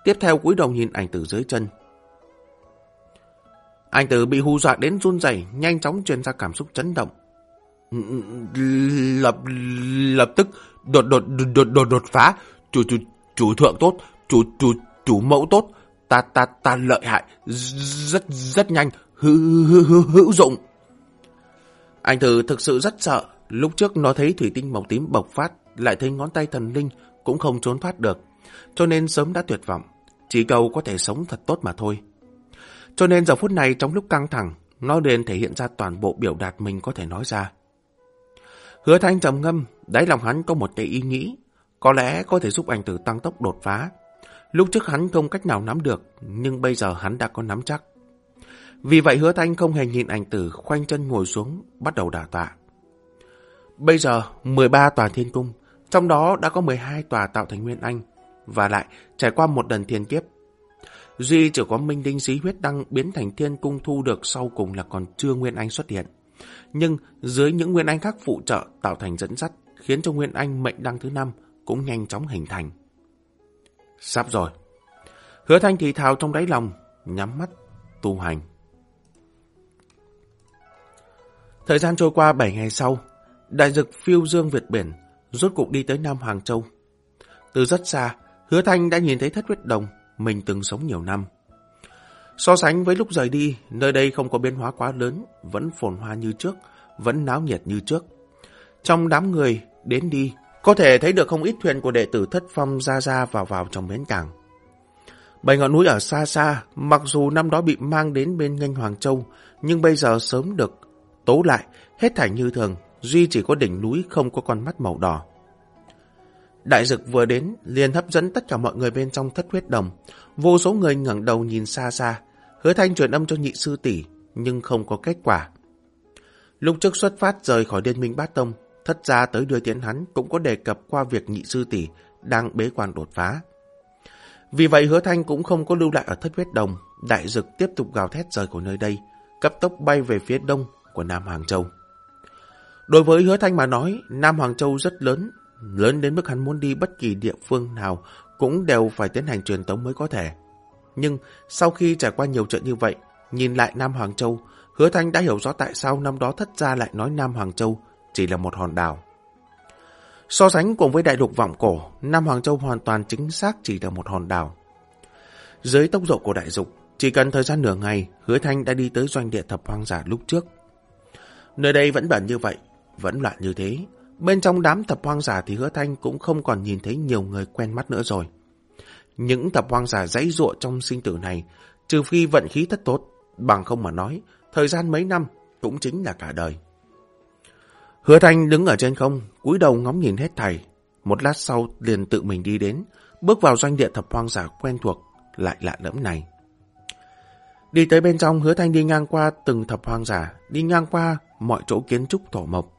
Speaker 1: tiếp theo cúi đầu nhìn ảnh tử dưới chân. Anh tử bị hù dọa đến run rẩy, nhanh chóng truyền ra cảm xúc chấn động. Lập lập tức đột đột đột đột đột phá, chủ chủ chủ thượng tốt, chủ chủ chủ mẫu tốt, ta ta ta lợi hại, rất rất nhanh, hữu hữu hữu hữu dụng. Anh Tử thực sự rất sợ, lúc trước nó thấy thủy tinh màu tím bộc phát, lại thấy ngón tay thần linh cũng không trốn thoát được, cho nên sớm đã tuyệt vọng, chỉ cầu có thể sống thật tốt mà thôi. Cho nên giờ phút này trong lúc căng thẳng, nó liền thể hiện ra toàn bộ biểu đạt mình có thể nói ra. Hứa thanh trầm ngâm, đáy lòng hắn có một cái ý nghĩ, có lẽ có thể giúp anh tử tăng tốc đột phá. Lúc trước hắn không cách nào nắm được, nhưng bây giờ hắn đã có nắm chắc. Vì vậy hứa thanh không hề nhìn ảnh tử khoanh chân ngồi xuống, bắt đầu đả tạ. Bây giờ, 13 tòa thiên cung, trong đó đã có 12 tòa tạo thành Nguyên Anh, và lại trải qua một lần thiên kiếp. Duy chỉ có Minh Đinh dí huyết đăng biến thành thiên cung thu được sau cùng là còn chưa Nguyên Anh xuất hiện. Nhưng dưới những Nguyên Anh khác phụ trợ tạo thành dẫn dắt, khiến cho Nguyên Anh mệnh đăng thứ năm cũng nhanh chóng hình thành. Sắp rồi. Hứa thanh thì thào trong đáy lòng, nhắm mắt, tu hành. Thời gian trôi qua 7 ngày sau, đại dực phiêu dương Việt biển rốt cục đi tới Nam Hoàng Châu. Từ rất xa, hứa thanh đã nhìn thấy thất huyết đồng, mình từng sống nhiều năm. So sánh với lúc rời đi, nơi đây không có biến hóa quá lớn, vẫn phồn hoa như trước, vẫn náo nhiệt như trước. Trong đám người, đến đi, có thể thấy được không ít thuyền của đệ tử thất phong ra ra vào vào trong bến cảng. Bảy ngọn núi ở xa xa, mặc dù năm đó bị mang đến bên nhanh Hoàng Châu, nhưng bây giờ sớm được tố lại, hết thảy như thường, duy chỉ có đỉnh núi không có con mắt màu đỏ. Đại dực vừa đến, liền hấp dẫn tất cả mọi người bên trong thất huyết đồng. Vô số người ngẩng đầu nhìn xa xa, hứa thanh truyền âm cho nhị sư tỷ nhưng không có kết quả. Lúc trước xuất phát rời khỏi Liên minh Bát Tông, Thất gia tới đưa tiến hắn cũng có đề cập qua việc nhị sư tỷ đang bế quan đột phá. Vì vậy hứa thanh cũng không có lưu lại ở thất huyết đồng, đại dực tiếp tục gào thét rời khỏi nơi đây, cấp tốc bay về phía đông của Nam Hoàng Châu. Đối với hứa thanh mà nói, Nam Hoàng Châu rất lớn, lớn đến mức hắn muốn đi bất kỳ địa phương nào cũng đều phải tiến hành truyền tống mới có thể. Nhưng sau khi trải qua nhiều trận như vậy, nhìn lại Nam Hoàng Châu, hứa thanh đã hiểu rõ tại sao năm đó thất gia lại nói Nam Hoàng Châu chỉ là một hòn đảo. So sánh cùng với đại lục vọng cổ, Nam Hoàng Châu hoàn toàn chính xác chỉ là một hòn đảo. Dưới tốc độ của đại dục, chỉ cần thời gian nửa ngày, hứa thanh đã đi tới doanh địa thập hoang giả lúc trước. Nơi đây vẫn bẩn như vậy, vẫn loạn như thế. Bên trong đám thập hoang giả thì hứa thanh cũng không còn nhìn thấy nhiều người quen mắt nữa rồi. Những thập hoang giả dãy ruộng trong sinh tử này, trừ phi vận khí thất tốt, bằng không mà nói, thời gian mấy năm cũng chính là cả đời. Hứa Thanh đứng ở trên không, cúi đầu ngóng nhìn hết thầy. Một lát sau liền tự mình đi đến, bước vào doanh địa thập hoang giả quen thuộc, lại lạ lẫm này. Đi tới bên trong, hứa thanh đi ngang qua từng thập hoang giả, đi ngang qua mọi chỗ kiến trúc thổ mộc.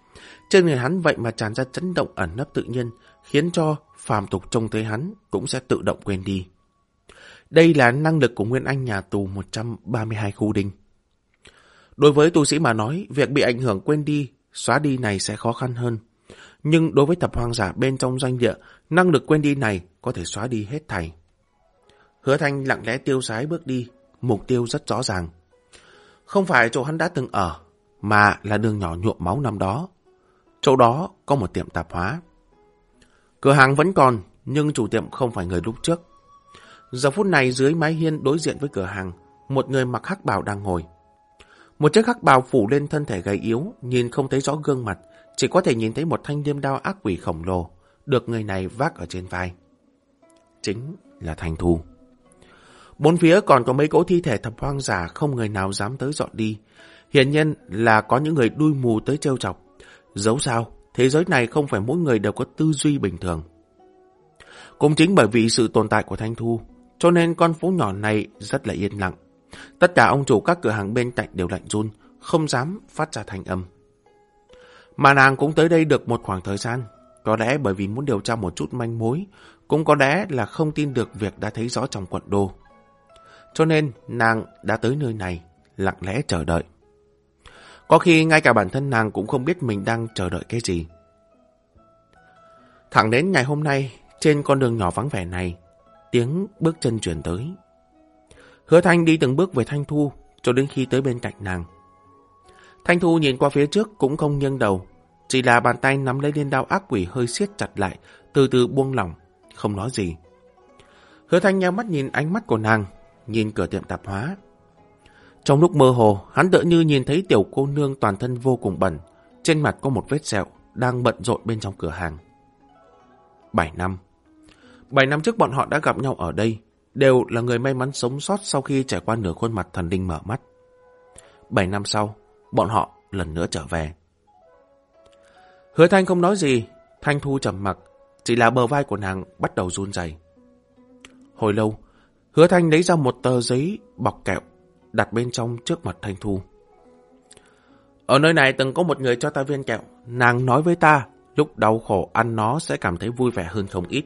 Speaker 1: Trên người hắn vậy mà tràn ra chấn động ẩn nấp tự nhiên, khiến cho phàm tục trông thấy hắn cũng sẽ tự động quên đi. Đây là năng lực của Nguyên Anh nhà tù 132 khu đinh. Đối với tu sĩ mà nói, việc bị ảnh hưởng quên đi, xóa đi này sẽ khó khăn hơn. Nhưng đối với thập hoang giả bên trong doanh địa, năng lực quên đi này có thể xóa đi hết thảy. Hứa Thanh lặng lẽ tiêu sái bước đi, mục tiêu rất rõ ràng. Không phải chỗ hắn đã từng ở, mà là đường nhỏ nhuộm máu năm đó. Chỗ đó có một tiệm tạp hóa. Cửa hàng vẫn còn, nhưng chủ tiệm không phải người lúc trước. Giờ phút này dưới mái hiên đối diện với cửa hàng, một người mặc hắc bào đang ngồi. Một chiếc hắc bào phủ lên thân thể gầy yếu, nhìn không thấy rõ gương mặt, chỉ có thể nhìn thấy một thanh liêm đao ác quỷ khổng lồ, được người này vác ở trên vai. Chính là thành Thu. Bốn phía còn có mấy cỗ thi thể thập hoang giả không người nào dám tới dọn đi. Hiển nhiên là có những người đuôi mù tới trêu chọc. Dẫu sao, thế giới này không phải mỗi người đều có tư duy bình thường. Cũng chính bởi vì sự tồn tại của Thanh Thu, cho nên con phố nhỏ này rất là yên lặng. Tất cả ông chủ các cửa hàng bên cạnh đều lạnh run, không dám phát ra thanh âm. Mà nàng cũng tới đây được một khoảng thời gian, có lẽ bởi vì muốn điều tra một chút manh mối, cũng có lẽ là không tin được việc đã thấy rõ trong quận đô. Cho nên nàng đã tới nơi này, lặng lẽ chờ đợi. Có khi ngay cả bản thân nàng cũng không biết mình đang chờ đợi cái gì. Thẳng đến ngày hôm nay, trên con đường nhỏ vắng vẻ này, tiếng bước chân chuyển tới. Hứa Thanh đi từng bước về Thanh Thu, cho đến khi tới bên cạnh nàng. Thanh Thu nhìn qua phía trước cũng không nghiêng đầu, chỉ là bàn tay nắm lấy liên đao ác quỷ hơi siết chặt lại, từ từ buông lỏng, không nói gì. Hứa Thanh nheo mắt nhìn ánh mắt của nàng, nhìn cửa tiệm tạp hóa. Trong lúc mơ hồ, hắn tựa như nhìn thấy tiểu cô nương toàn thân vô cùng bẩn, trên mặt có một vết sẹo, đang bận rộn bên trong cửa hàng. Bảy năm Bảy năm trước bọn họ đã gặp nhau ở đây, đều là người may mắn sống sót sau khi trải qua nửa khuôn mặt thần đinh mở mắt. Bảy năm sau, bọn họ lần nữa trở về. Hứa Thanh không nói gì, Thanh Thu trầm mặc, chỉ là bờ vai của nàng bắt đầu run rẩy. Hồi lâu, Hứa Thanh lấy ra một tờ giấy bọc kẹo, đặt bên trong trước mặt Thanh Thu. Ở nơi này từng có một người cho ta viên kẹo, nàng nói với ta, lúc đau khổ ăn nó sẽ cảm thấy vui vẻ hơn không ít.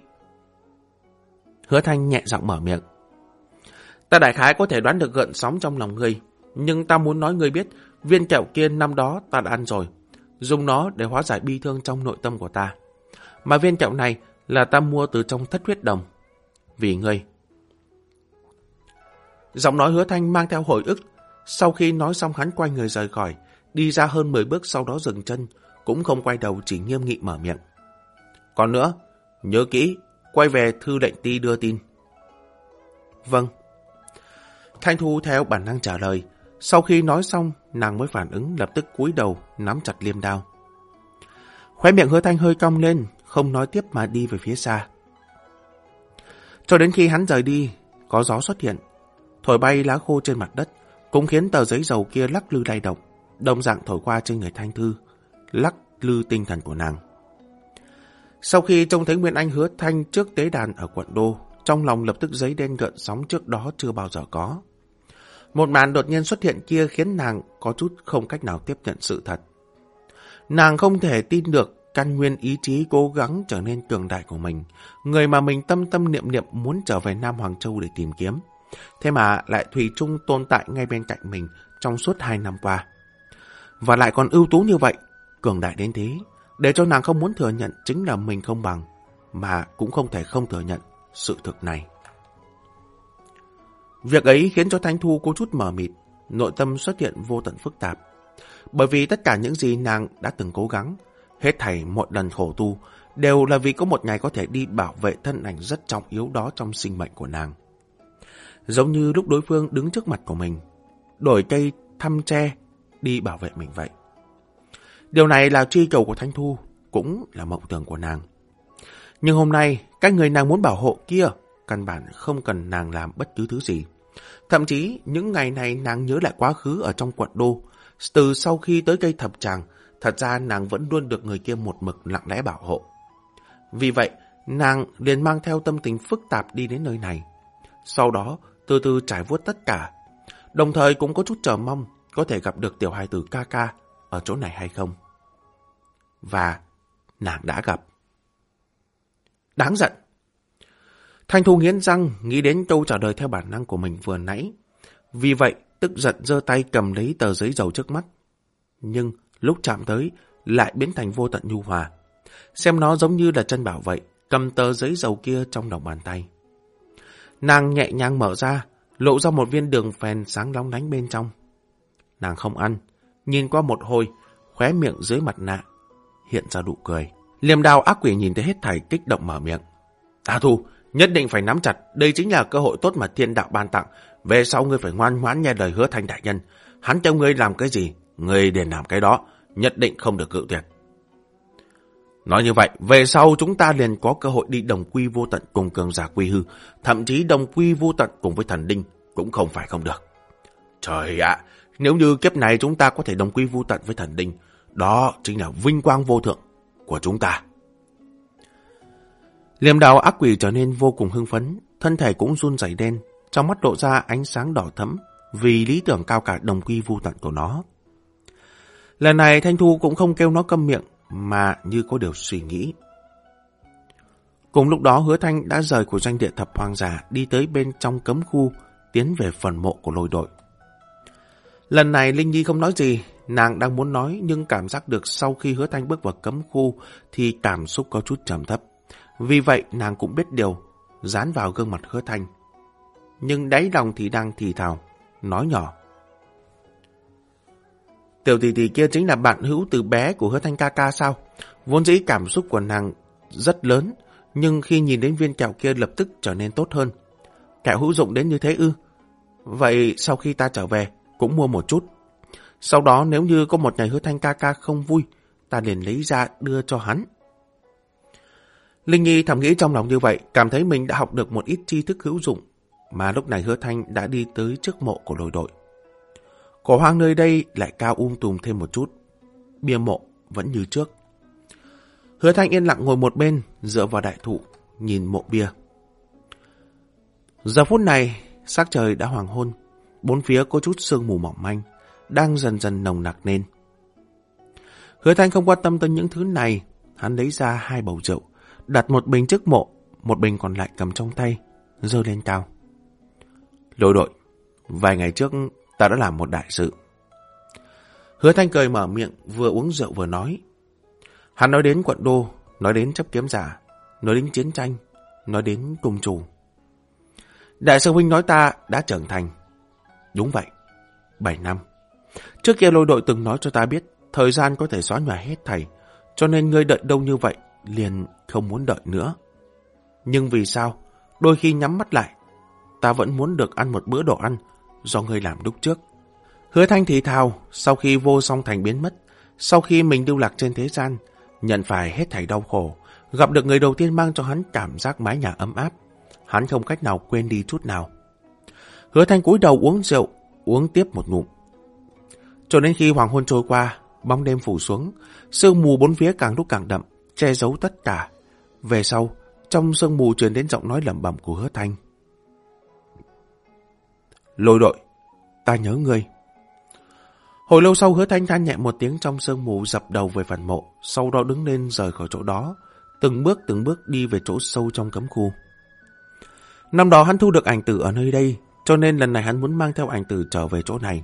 Speaker 1: Hứa Thanh nhẹ giọng mở miệng. Ta đại khái có thể đoán được gợn sóng trong lòng ngươi, nhưng ta muốn nói ngươi biết, viên kẹo kia năm đó ta đã ăn rồi, dùng nó để hóa giải bi thương trong nội tâm của ta. Mà viên kẹo này là ta mua từ trong thất huyết đồng. Vì ngươi. Giọng nói hứa thanh mang theo hồi ức. Sau khi nói xong hắn quay người rời khỏi, đi ra hơn 10 bước sau đó dừng chân, cũng không quay đầu chỉ nghiêm nghị mở miệng. Còn nữa, nhớ kỹ, quay về thư lệnh ti đưa tin. Vâng. Thanh Thu theo bản năng trả lời. Sau khi nói xong, nàng mới phản ứng lập tức cúi đầu, nắm chặt liêm đao. Khóe miệng hứa thanh hơi cong lên, không nói tiếp mà đi về phía xa. Cho đến khi hắn rời đi, có gió xuất hiện, thổi bay lá khô trên mặt đất, cũng khiến tờ giấy dầu kia lắc lư lay động, đồng dạng thổi qua trên người Thanh Thư, lắc lư tinh thần của nàng. Sau khi trông thấy Nguyên Anh hứa thanh trước tế đàn ở quận Đô, trong lòng lập tức giấy đen gợn sóng trước đó chưa bao giờ có. Một màn đột nhiên xuất hiện kia khiến nàng có chút không cách nào tiếp nhận sự thật. Nàng không thể tin được căn nguyên ý chí cố gắng trở nên cường đại của mình, người mà mình tâm tâm niệm niệm muốn trở về Nam Hoàng Châu để tìm kiếm. Thế mà lại Thủy chung tồn tại ngay bên cạnh mình trong suốt hai năm qua. Và lại còn ưu tú như vậy, cường đại đến thế, để cho nàng không muốn thừa nhận chính là mình không bằng, mà cũng không thể không thừa nhận sự thực này. Việc ấy khiến cho Thanh Thu có chút mờ mịt, nội tâm xuất hiện vô tận phức tạp. Bởi vì tất cả những gì nàng đã từng cố gắng, hết thảy mọi lần khổ tu, đều là vì có một ngày có thể đi bảo vệ thân ảnh rất trọng yếu đó trong sinh mệnh của nàng. Giống như lúc đối phương đứng trước mặt của mình, đổi cây thăm tre đi bảo vệ mình vậy. Điều này là truy cầu của Thanh Thu, cũng là mộng tưởng của nàng. Nhưng hôm nay, các người nàng muốn bảo hộ kia, căn bản không cần nàng làm bất cứ thứ gì. Thậm chí, những ngày này nàng nhớ lại quá khứ ở trong quận đô. Từ sau khi tới cây thập tràng, thật ra nàng vẫn luôn được người kia một mực lặng lẽ bảo hộ. Vì vậy, nàng liền mang theo tâm tình phức tạp đi đến nơi này. Sau đó, từ từ trải vuốt tất cả. đồng thời cũng có chút chờ mong có thể gặp được tiểu hài tử ca ca ở chỗ này hay không. Và nàng đã gặp. Đáng giận. Thanh Thu nghiến răng, nghĩ đến câu trả lời theo bản năng của mình vừa nãy. Vì vậy, tức giận giơ tay cầm lấy tờ giấy dầu trước mắt. Nhưng lúc chạm tới, lại biến thành vô tận nhu hòa. Xem nó giống như là chân bảo vậy, cầm tờ giấy dầu kia trong lòng bàn tay. Nàng nhẹ nhàng mở ra, lộ ra một viên đường phèn sáng lóng lánh bên trong. Nàng không ăn, nhìn qua một hồi, khóe miệng dưới mặt nạ, hiện ra đủ cười. Liềm đào ác quỷ nhìn thấy hết thảy kích động mở miệng. Ta thu, nhất định phải nắm chặt, đây chính là cơ hội tốt mà thiên đạo ban tặng. Về sau ngươi phải ngoan ngoãn nghe lời hứa thanh đại nhân. Hắn cho ngươi làm cái gì, ngươi để làm cái đó, nhất định không được cự tuyệt. Nói như vậy, về sau chúng ta liền có cơ hội đi đồng quy vô tận cùng cường giả quy hư, thậm chí đồng quy vô tận cùng với thần đinh, cũng không phải không được. Trời ạ, nếu như kiếp này chúng ta có thể đồng quy vô tận với thần đinh, đó chính là vinh quang vô thượng của chúng ta. Liềm đào ác quỷ trở nên vô cùng hưng phấn, thân thể cũng run rẩy đen, trong mắt lộ ra ánh sáng đỏ thẫm vì lý tưởng cao cả đồng quy vô tận của nó. Lần này Thanh Thu cũng không kêu nó câm miệng, mà như có điều suy nghĩ. Cùng lúc đó hứa thanh đã rời của doanh địa thập hoàng giả đi tới bên trong cấm khu, tiến về phần mộ của lôi đội. Lần này Linh Nhi không nói gì, nàng đang muốn nói nhưng cảm giác được sau khi hứa thanh bước vào cấm khu thì cảm xúc có chút trầm thấp. Vì vậy nàng cũng biết điều, dán vào gương mặt hứa thanh. Nhưng đáy lòng thì đang thì thào, nói nhỏ. Tiểu tỷ tỷ kia chính là bạn hữu từ bé của hứa thanh ca ca sao? Vốn dĩ cảm xúc của nàng rất lớn, nhưng khi nhìn đến viên kẹo kia lập tức trở nên tốt hơn. Kẹo hữu dụng đến như thế ư? Vậy sau khi ta trở về, cũng mua một chút. Sau đó nếu như có một ngày hứa thanh ca ca không vui, ta liền lấy ra đưa cho hắn. Linh Nhi thầm nghĩ trong lòng như vậy, cảm thấy mình đã học được một ít tri thức hữu dụng, mà lúc này hứa thanh đã đi tới trước mộ của lôi đội. Cổ hoang nơi đây lại cao um tùm thêm một chút. Bia mộ vẫn như trước. Hứa thanh yên lặng ngồi một bên, dựa vào đại thụ, nhìn mộ bia. Giờ phút này, sắc trời đã hoàng hôn. Bốn phía có chút sương mù mỏng manh, đang dần dần nồng nặc lên. Hứa thanh không quan tâm tới những thứ này, hắn lấy ra hai bầu rượu, đặt một bình trước mộ, một bình còn lại cầm trong tay, rơi lên cao. Lôi đội, vài ngày trước ta đã làm một đại sự. Hứa Thanh cười mở miệng, vừa uống rượu vừa nói. Hắn nói đến quận đô, nói đến chấp kiếm giả, nói đến chiến tranh, nói đến cung trù. Đại sư huynh nói ta đã trưởng thành. Đúng vậy, 7 năm. Trước kia lôi đội từng nói cho ta biết, thời gian có thể xóa nhòa hết thầy, cho nên ngươi đợi đâu như vậy, liền không muốn đợi nữa. Nhưng vì sao, đôi khi nhắm mắt lại, ta vẫn muốn được ăn một bữa đồ ăn do ngươi làm lúc trước. Hứa thanh thì thào, sau khi vô song thành biến mất, sau khi mình lưu lạc trên thế gian, nhận phải hết thảy đau khổ, gặp được người đầu tiên mang cho hắn cảm giác mái nhà ấm áp, hắn không cách nào quên đi chút nào. Hứa thanh cúi đầu uống rượu, uống tiếp một ngụm. Cho đến khi hoàng hôn trôi qua, bóng đêm phủ xuống, sương mù bốn phía càng lúc càng đậm, che giấu tất cả. Về sau, trong sương mù truyền đến giọng nói lẩm bẩm của hứa thanh. Lôi đội, ta nhớ ngươi. Hồi lâu sau hứa thanh than nhẹ một tiếng trong sương mù dập đầu về phần mộ, sau đó đứng lên rời khỏi chỗ đó, từng bước từng bước đi về chỗ sâu trong cấm khu. Năm đó hắn thu được ảnh tử ở nơi đây, cho nên lần này hắn muốn mang theo ảnh tử trở về chỗ này,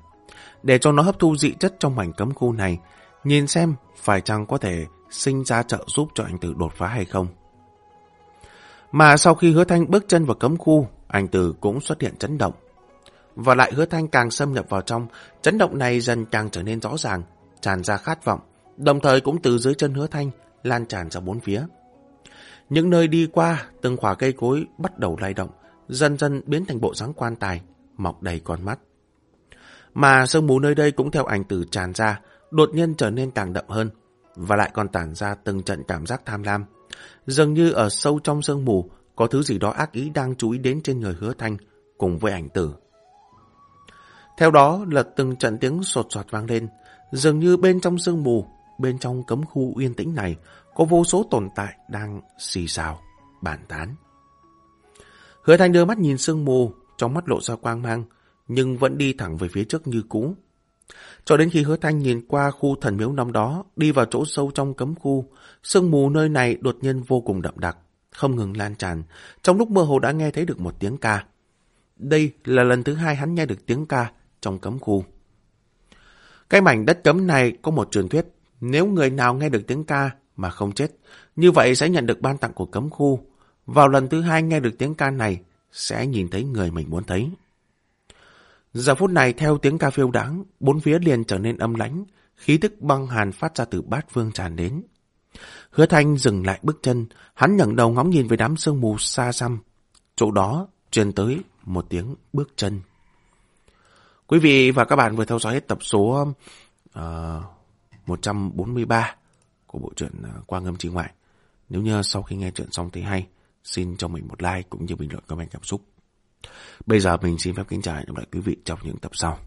Speaker 1: để cho nó hấp thu dị chất trong mảnh cấm khu này, nhìn xem phải chăng có thể sinh ra trợ giúp cho ảnh tử đột phá hay không. Mà sau khi hứa thanh bước chân vào cấm khu, ảnh tử cũng xuất hiện chấn động. Và lại hứa thanh càng xâm nhập vào trong, chấn động này dần càng trở nên rõ ràng, tràn ra khát vọng, đồng thời cũng từ dưới chân hứa thanh lan tràn ra bốn phía. Những nơi đi qua, từng khỏa cây cối bắt đầu lay động, dần dần biến thành bộ dáng quan tài, mọc đầy con mắt. Mà sương mù nơi đây cũng theo ảnh tử tràn ra, đột nhiên trở nên càng đậm hơn, và lại còn tản ra từng trận cảm giác tham lam. Dường như ở sâu trong sương mù, có thứ gì đó ác ý đang chú ý đến trên người hứa thanh, cùng với ảnh tử. Theo đó là từng trận tiếng sột soạt vang lên, dường như bên trong sương mù, bên trong cấm khu yên tĩnh này, có vô số tồn tại đang xì xào, bàn tán. Hứa Thanh đưa mắt nhìn sương mù, trong mắt lộ ra quang mang, nhưng vẫn đi thẳng về phía trước như cũ. Cho đến khi hứa thanh nhìn qua khu thần miếu năm đó, đi vào chỗ sâu trong cấm khu, sương mù nơi này đột nhiên vô cùng đậm đặc, không ngừng lan tràn. Trong lúc mơ hồ đã nghe thấy được một tiếng ca. Đây là lần thứ hai hắn nghe được tiếng ca trong cấm khu. Cái mảnh đất cấm này có một truyền thuyết, nếu người nào nghe được tiếng ca mà không chết, như vậy sẽ nhận được ban tặng của cấm khu. Vào lần thứ hai nghe được tiếng ca này, sẽ nhìn thấy người mình muốn thấy. Giờ phút này theo tiếng ca phiêu đáng, bốn phía liền trở nên âm lãnh, khí tức băng hàn phát ra từ bát vương tràn đến. Hứa Thanh dừng lại bước chân, hắn ngẩng đầu ngóng nhìn về đám sương mù xa xăm. Chỗ đó truyền tới một tiếng bước chân. Quý vị và các bạn vừa theo dõi hết tập số ờ, uh, 143 của bộ truyện ờ, Quang Âm Trí Ngoại. Nếu như sau khi nghe chuyện xong thấy hay, xin cho mình một like cũng như bình luận comment cảm xúc. Bây giờ mình xin phép kính chào và hẹn gặp lại quý vị trong những tập sau.